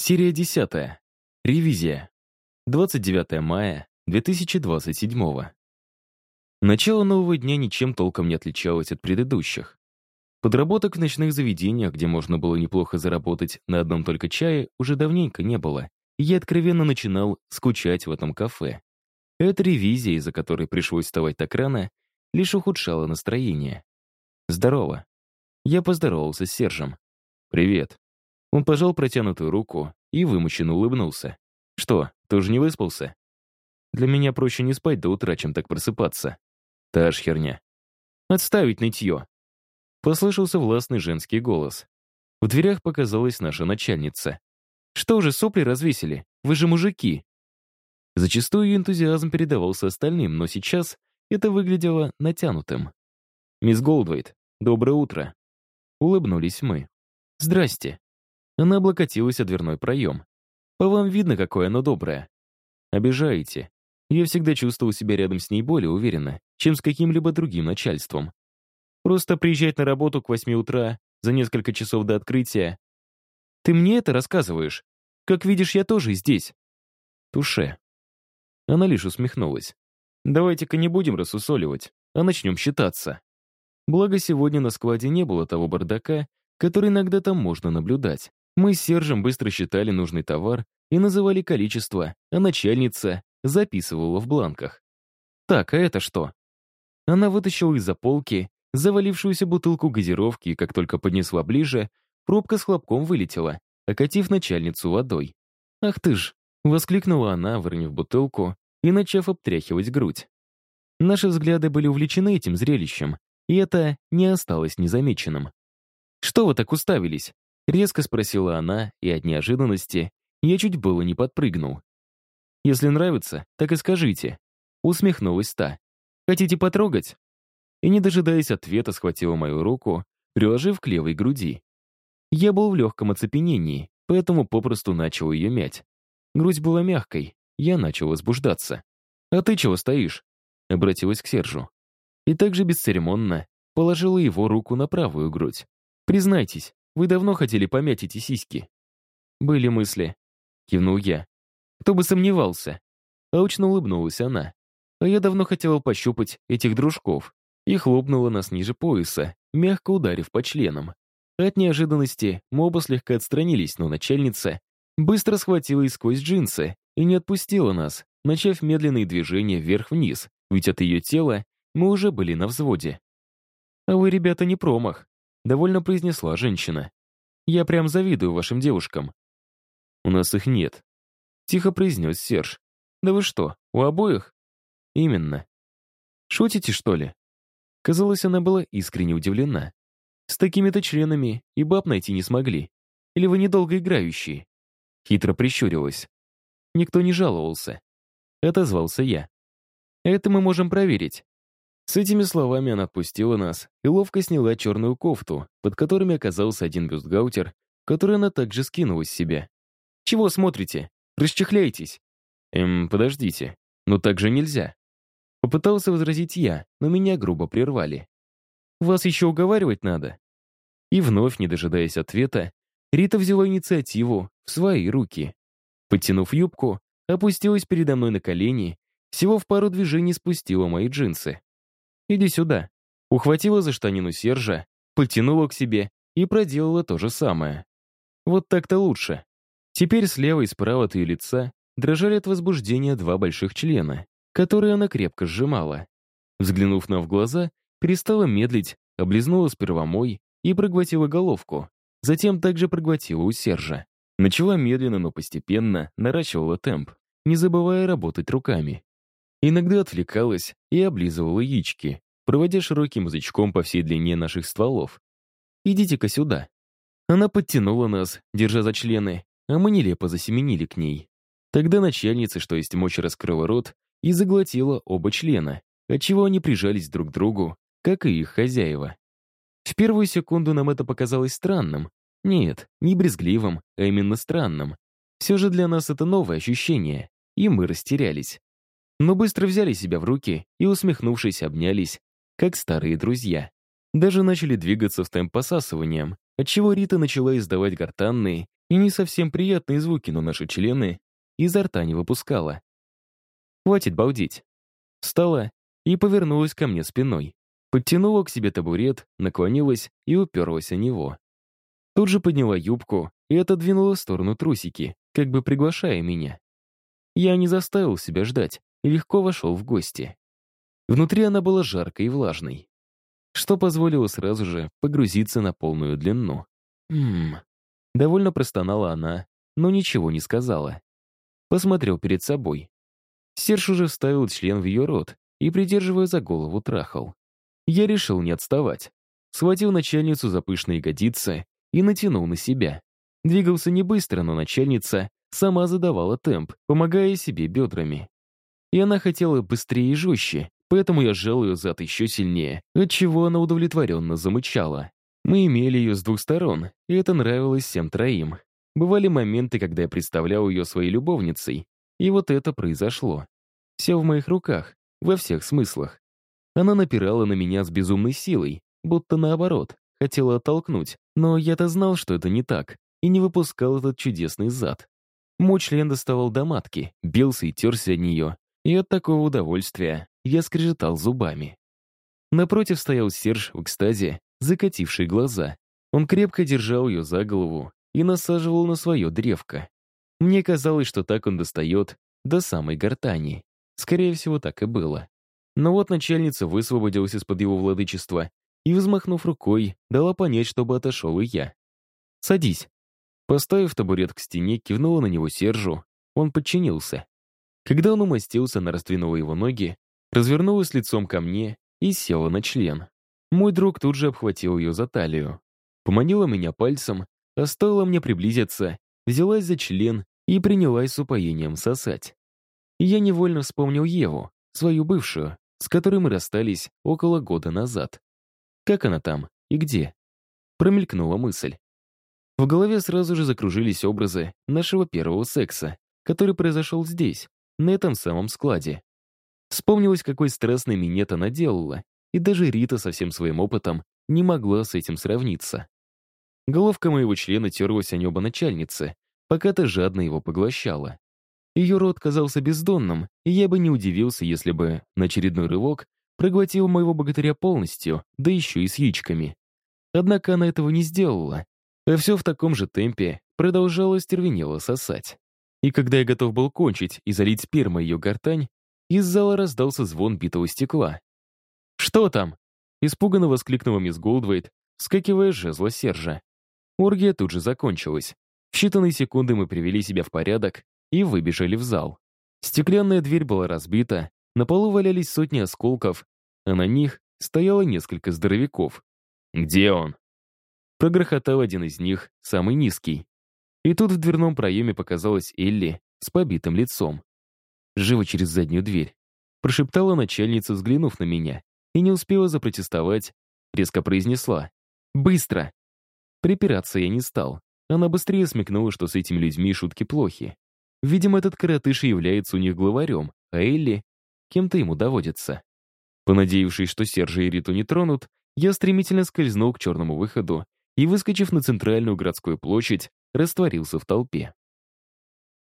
Серия 10. Ревизия. 29 мая 2027. Начало нового дня ничем толком не отличалось от предыдущих. Подработок в ночных заведениях, где можно было неплохо заработать на одном только чае, уже давненько не было, и я откровенно начинал скучать в этом кафе. Эта ревизия, из-за которой пришлось вставать так рано, лишь ухудшала настроение. «Здорово». Я поздоровался с Сержем. «Привет». Он пожал протянутую руку и вымученно улыбнулся. «Что, тоже не выспался?» «Для меня проще не спать до утра, чем так просыпаться». «Та ж херня». «Отставить нытье!» Послышался властный женский голос. В дверях показалась наша начальница. «Что же, сопли развесили? Вы же мужики!» Зачастую энтузиазм передавался остальным, но сейчас это выглядело натянутым. «Мисс Голдвейт, доброе утро!» Улыбнулись мы. «Здрасте!» Она облокотилась о дверной проем. «По вам видно, какое оно доброе». «Обижаете. Я всегда чувствовал себя рядом с ней более уверенно, чем с каким-либо другим начальством. Просто приезжать на работу к восьми утра за несколько часов до открытия. Ты мне это рассказываешь? Как видишь, я тоже здесь». «Туше». Она лишь усмехнулась. «Давайте-ка не будем рассусоливать, а начнем считаться». Благо, сегодня на складе не было того бардака, который иногда там можно наблюдать. Мы с Сержем быстро считали нужный товар и называли количество, а начальница записывала в бланках. «Так, а это что?» Она вытащила из-за полки завалившуюся бутылку газировки, и как только поднесла ближе, пробка с хлопком вылетела, окатив начальницу водой. «Ах ты ж!» — воскликнула она, выронив бутылку и начав обтряхивать грудь. Наши взгляды были увлечены этим зрелищем, и это не осталось незамеченным. «Что вы так уставились? Резко спросила она, и от неожиданности я чуть было не подпрыгнул. «Если нравится, так и скажите», — усмехнулась та. «Хотите потрогать?» И, не дожидаясь ответа, схватила мою руку, приложив к левой груди. Я был в легком оцепенении, поэтому попросту начал ее мять. Грудь была мягкой, я начал возбуждаться. «А ты чего стоишь?» — обратилась к Сержу. И также бесцеремонно положила его руку на правую грудь. «Признайтесь, вы давно хотели помять эти сиськи?» «Были мысли», — кивнул я. «Кто бы сомневался?» Аучно улыбнулась она. «А я давно хотела пощупать этих дружков» и хлопнула нас ниже пояса, мягко ударив по членам. От неожиданности мы оба слегка отстранились, но начальница быстро схватила и сквозь джинсы и не отпустила нас, начав медленные движения вверх-вниз, ведь от ее тела мы уже были на взводе. «А вы, ребята, не промах», довольно произнесла женщина. «Я прям завидую вашим девушкам». «У нас их нет», — тихо произнес Серж. «Да вы что, у обоих?» «Именно». «Шутите, что ли?» Казалось, она была искренне удивлена. «С такими-то членами и баб найти не смогли. Или вы недолго играющие?» Хитро прищурилась. Никто не жаловался. Отозвался я. «Это мы можем проверить. С этими словами она отпустила нас и ловко сняла черную кофту, под которыми оказался один бюстгальтер, который она также скинула с себя. «Чего смотрите? Расчехляйтесь!» «Эм, подождите, но так же нельзя!» Попытался возразить я, но меня грубо прервали. «Вас еще уговаривать надо?» И вновь, не дожидаясь ответа, Рита взяла инициативу в свои руки. Подтянув юбку, опустилась передо мной на колени, всего в пару движений спустила мои джинсы. Иди сюда». Ухватила за штанину Сержа, подтянула к себе и проделала то же самое. Вот так-то лучше. Теперь слева и справа от ее лица дрожали от возбуждения два больших члена, которые она крепко сжимала. Взглянув нам в глаза, перестала медлить, облизнула сперва мой и проглотила головку. Затем также проглотила у Сержа. Начала медленно, но постепенно наращивала темп, не забывая работать руками. Иногда отвлекалась и облизывала яички, проводя широким язычком по всей длине наших стволов. «Идите-ка сюда». Она подтянула нас, держа за члены, а мы нелепо засеменили к ней. Тогда начальница, что есть мочи, раскрыла рот и заглотила оба члена, отчего они прижались друг к другу, как и их хозяева. В первую секунду нам это показалось странным. Нет, не брезгливым, а именно странным. Все же для нас это новое ощущение, и мы растерялись но быстро взяли себя в руки и, усмехнувшись, обнялись, как старые друзья. Даже начали двигаться в темп посасыванием, отчего Рита начала издавать гортанные и не совсем приятные звуки, но наши члены изо рта не выпускала. «Хватит балдеть». Встала и повернулась ко мне спиной. Подтянула к себе табурет, наклонилась и уперлась о него. Тут же подняла юбку и отодвинула в сторону трусики, как бы приглашая меня. Я не заставил себя ждать и легко вошел в гости. Внутри она была жаркой и влажной, что позволило сразу же погрузиться на полную длину. Ммм. Довольно простонала она, но ничего не сказала. Посмотрел перед собой. Серж уже вставил член в ее рот и, придерживая за голову, трахал. Я решил не отставать. Схватил начальницу за пышные ягодицы и натянул на себя. Двигался не быстро, но начальница сама задавала темп, помогая себе бедрами. И она хотела быстрее и жестче, поэтому я сжал ее зад еще сильнее, отчего она удовлетворенно замычала. Мы имели ее с двух сторон, и это нравилось всем троим. Бывали моменты, когда я представлял ее своей любовницей, и вот это произошло. Все в моих руках, во всех смыслах. Она напирала на меня с безумной силой, будто наоборот, хотела оттолкнуть, но я-то знал, что это не так, и не выпускал этот чудесный зад. Мой член доставал до матки, бился и терся от нее, и от такого удовольствия я скрежетал зубами. Напротив стоял Серж в экстазе, закативший глаза. Он крепко держал ее за голову и насаживал на свое древко. Мне казалось, что так он достает до самой гортани. Скорее всего, так и было. Но вот начальница высвободилась из-под его владычества и, взмахнув рукой, дала понять, чтобы отошел и я. «Садись». Поставив табурет к стене, кивнула на него Сержу. Он подчинился. Когда он умостился, она раздвинула его ноги, развернулась лицом ко мне и села на член. Мой друг тут же обхватил ее за талию. Поманила меня пальцем, а стоило мне приблизиться, взялась за член и принялась с упоением сосать. Я невольно вспомнил Еву, свою бывшую, с которой мы расстались около года назад. Как она там и где? Промелькнула мысль. В голове сразу же закружились образы нашего первого секса, который произошел здесь, на этом самом складе. Вспомнилось, какой страстный минет она делала, и даже Рита со всем своим опытом не могла с этим сравниться. Головка моего члена терлась о небо начальницы, пока та жадно его поглощала. Ее рот казался бездонным, и я бы не удивился, если бы на очередной рывок проглотил моего богатыря полностью, да еще и с яичками. Однако она этого не сделала, а все в таком же темпе продолжала стервенело сосать. И когда я готов был кончить и залить спермой ее гортань, из зала раздался звон битого стекла. «Что там?» — испуганно воскликнула мисс Голдвейт, вскакивая с жезла Сержа. Оргия тут же закончилась. В считанные секунды мы привели себя в порядок и выбежали в зал. Стеклянная дверь была разбита, на полу валялись сотни осколков, а на них стояло несколько здоровяков. «Где он?» Прогрохотал один из них, самый низкий. И тут в дверном проеме показалась Элли с побитым лицом. «Живо через заднюю дверь», — прошептала начальница, взглянув на меня и не успела запротестовать, резко произнесла «Быстро!». Припираться я не стал. Она быстрее смекнула, что с этими людьми шутки плохи. Видимо, этот коротыш является у них главарем, а Элли кем-то ему доводится. Понадеявшись, что Сержа и Риту не тронут, я стремительно скользнул к черному выходу и, выскочив на центральную городскую площадь, растворился в толпе.